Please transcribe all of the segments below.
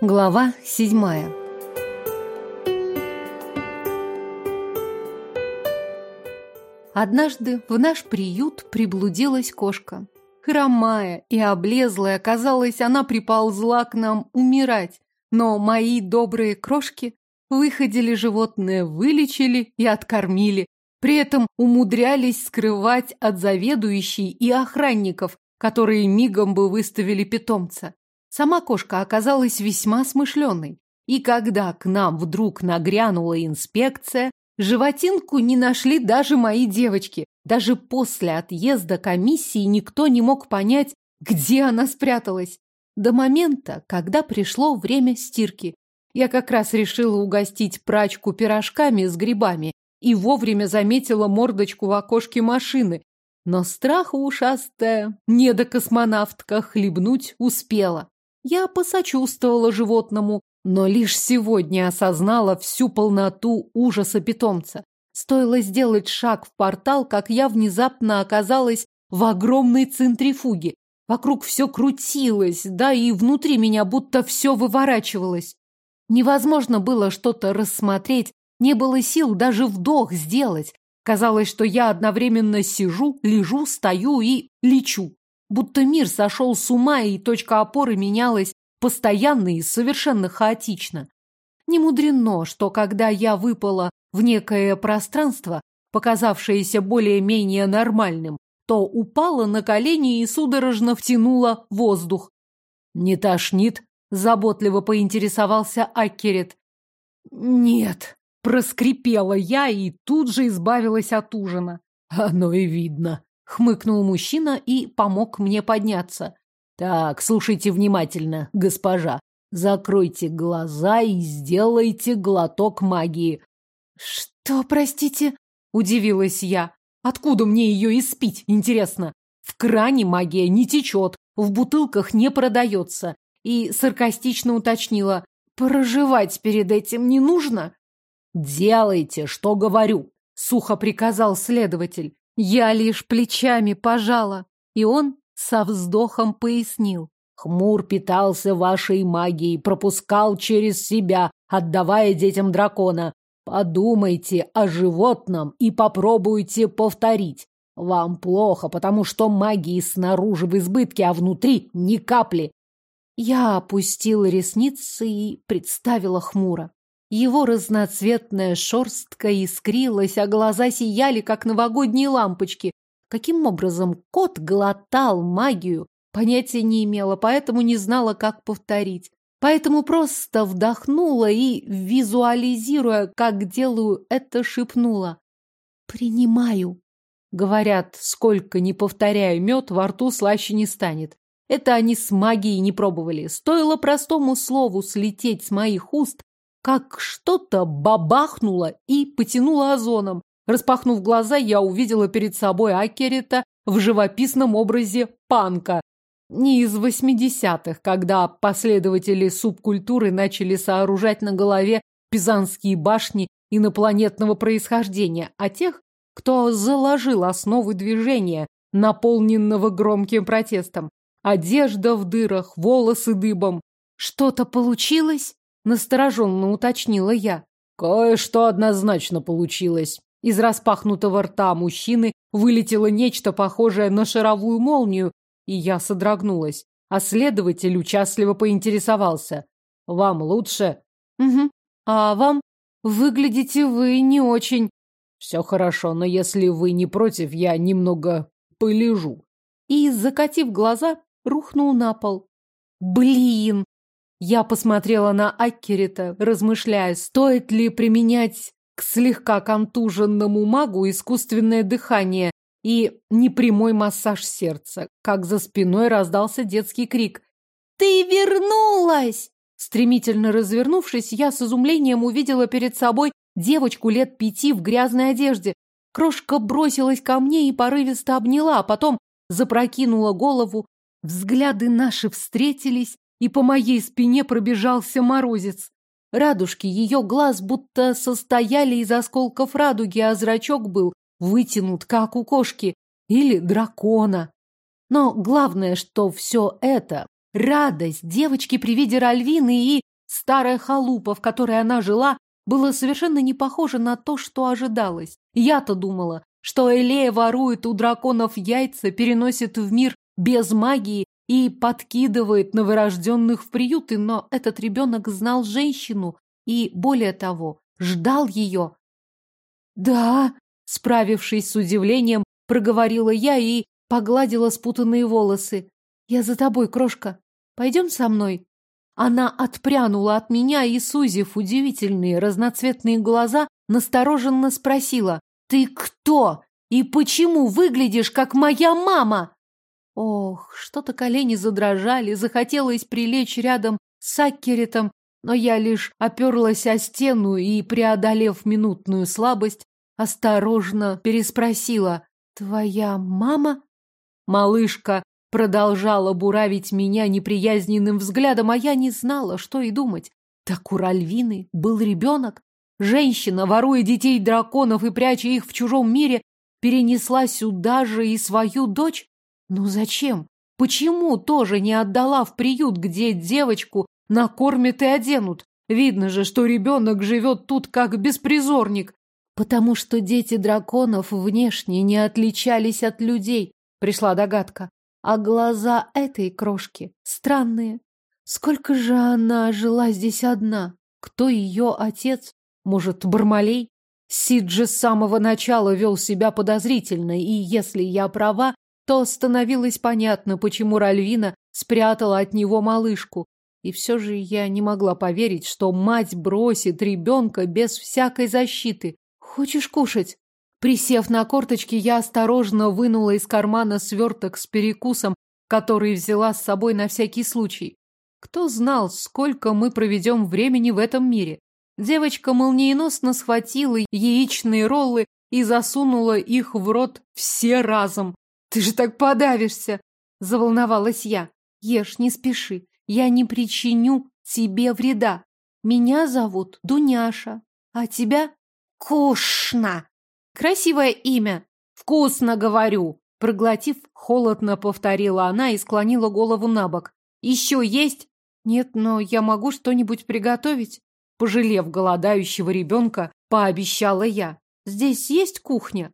Глава седьмая Однажды в наш приют приблудилась кошка. Хромая и облезлая, казалось, она приползла к нам умирать. Но мои добрые крошки выходили животное, вылечили и откормили. При этом умудрялись скрывать от заведующей и охранников, которые мигом бы выставили питомца. Сама кошка оказалась весьма смышленой, и когда к нам вдруг нагрянула инспекция, животинку не нашли даже мои девочки. Даже после отъезда комиссии никто не мог понять, где она спряталась. До момента, когда пришло время стирки. Я как раз решила угостить прачку пирожками с грибами и вовремя заметила мордочку в окошке машины. Но страха ушастая недокосмонавтка хлебнуть успела. Я посочувствовала животному, но лишь сегодня осознала всю полноту ужаса питомца. Стоило сделать шаг в портал, как я внезапно оказалась в огромной центрифуге. Вокруг все крутилось, да и внутри меня будто все выворачивалось. Невозможно было что-то рассмотреть, не было сил даже вдох сделать. Казалось, что я одновременно сижу, лежу, стою и лечу будто мир сошел с ума, и точка опоры менялась постоянно и совершенно хаотично. Не мудрено, что когда я выпала в некое пространство, показавшееся более-менее нормальным, то упала на колени и судорожно втянула воздух. «Не тошнит?» – заботливо поинтересовался Аккерет. «Нет», – проскрипела я и тут же избавилась от ужина. «Оно и видно», Хмыкнул мужчина и помог мне подняться. Так, слушайте внимательно, госпожа. Закройте глаза и сделайте глоток магии. Что, простите? Удивилась я. Откуда мне ее испить, интересно? В кране магия не течет, в бутылках не продается. И саркастично уточнила. Проживать перед этим не нужно? Делайте, что говорю, сухо приказал следователь. Я лишь плечами пожала, и он со вздохом пояснил. Хмур питался вашей магией, пропускал через себя, отдавая детям дракона. Подумайте о животном и попробуйте повторить. Вам плохо, потому что магии снаружи в избытке, а внутри ни капли. Я опустила ресницы и представила хмуро. Его разноцветная шерстка искрилась, а глаза сияли, как новогодние лампочки. Каким образом кот глотал магию, понятия не имела, поэтому не знала, как повторить. Поэтому просто вдохнула и, визуализируя, как делаю это, шепнула. «Принимаю». Говорят, сколько не повторяю мед, во рту слаще не станет. Это они с магией не пробовали. Стоило простому слову слететь с моих уст, как что-то бабахнуло и потянуло озоном. Распахнув глаза, я увидела перед собой Акерета в живописном образе панка. Не из восьмидесятых, когда последователи субкультуры начали сооружать на голове пизанские башни инопланетного происхождения, а тех, кто заложил основы движения, наполненного громким протестом. Одежда в дырах, волосы дыбом. Что-то получилось? Настороженно уточнила я. Кое-что однозначно получилось. Из распахнутого рта мужчины вылетело нечто похожее на шаровую молнию, и я содрогнулась. А следователь участливо поинтересовался. «Вам лучше?» «Угу. А вам? Выглядите вы не очень...» «Все хорошо, но если вы не против, я немного полежу». И, закатив глаза, рухнул на пол. «Блин!» Я посмотрела на Аккерета, размышляя, стоит ли применять к слегка контуженному магу искусственное дыхание и непрямой массаж сердца, как за спиной раздался детский крик. «Ты вернулась!» Стремительно развернувшись, я с изумлением увидела перед собой девочку лет пяти в грязной одежде. Крошка бросилась ко мне и порывисто обняла, а потом запрокинула голову. Взгляды наши встретились, и по моей спине пробежался морозец. Радужки ее глаз будто состояли из осколков радуги, а зрачок был вытянут, как у кошки или дракона. Но главное, что все это — радость девочки при виде Ральвины и Старая халупа, в которой она жила, было совершенно не похоже на то, что ожидалось. Я-то думала, что Элея ворует у драконов яйца, переносит в мир без магии и подкидывает новорожденных в приюты, но этот ребенок знал женщину и, более того, ждал ее. «Да», — справившись с удивлением, проговорила я и погладила спутанные волосы. «Я за тобой, крошка. Пойдем со мной?» Она отпрянула от меня и, сузив удивительные разноцветные глаза, настороженно спросила, «Ты кто? И почему выглядишь, как моя мама?» Ох, что-то колени задрожали, захотелось прилечь рядом с Аккеретом, но я лишь оперлась о стену и, преодолев минутную слабость, осторожно переспросила «Твоя мама?» Малышка продолжала буравить меня неприязненным взглядом, а я не знала, что и думать. Так у Ральвины был ребенок. Женщина, воруя детей драконов и пряча их в чужом мире, перенесла сюда же и свою дочь? Ну зачем? Почему тоже не отдала в приют, где девочку накормят и оденут? Видно же, что ребенок живет тут как беспризорник. Потому что дети драконов внешне не отличались от людей, пришла догадка. А глаза этой крошки странные. Сколько же она жила здесь одна? Кто ее отец? Может, Бармалей? Сид же с самого начала вел себя подозрительно, и если я права, то становилось понятно, почему Ральвина спрятала от него малышку. И все же я не могла поверить, что мать бросит ребенка без всякой защиты. «Хочешь кушать?» Присев на корточки, я осторожно вынула из кармана сверток с перекусом, который взяла с собой на всякий случай. Кто знал, сколько мы проведем времени в этом мире? Девочка молниеносно схватила яичные роллы и засунула их в рот все разом. «Ты же так подавишься!» – заволновалась я. «Ешь, не спеши. Я не причиню тебе вреда. Меня зовут Дуняша, а тебя – Кушна!» Красивое имя. Вкусно, говорю. Проглотив, холодно повторила она и склонила голову на бок. Еще есть? Нет, но я могу что-нибудь приготовить. Пожалев голодающего ребенка, пообещала я. Здесь есть кухня?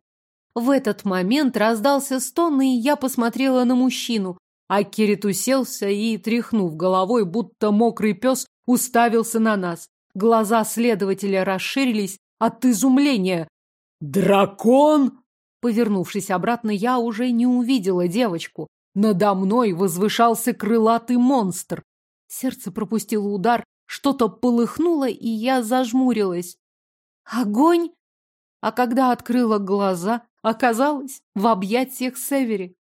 В этот момент раздался стон, и я посмотрела на мужчину. А Кирит уселся и, тряхнув головой, будто мокрый пес, уставился на нас. Глаза следователя расширились от изумления. «Дракон!» Повернувшись обратно, я уже не увидела девочку. Надо мной возвышался крылатый монстр. Сердце пропустило удар, что-то полыхнуло, и я зажмурилась. Огонь! А когда открыла глаза, оказалось в объятиях Севери.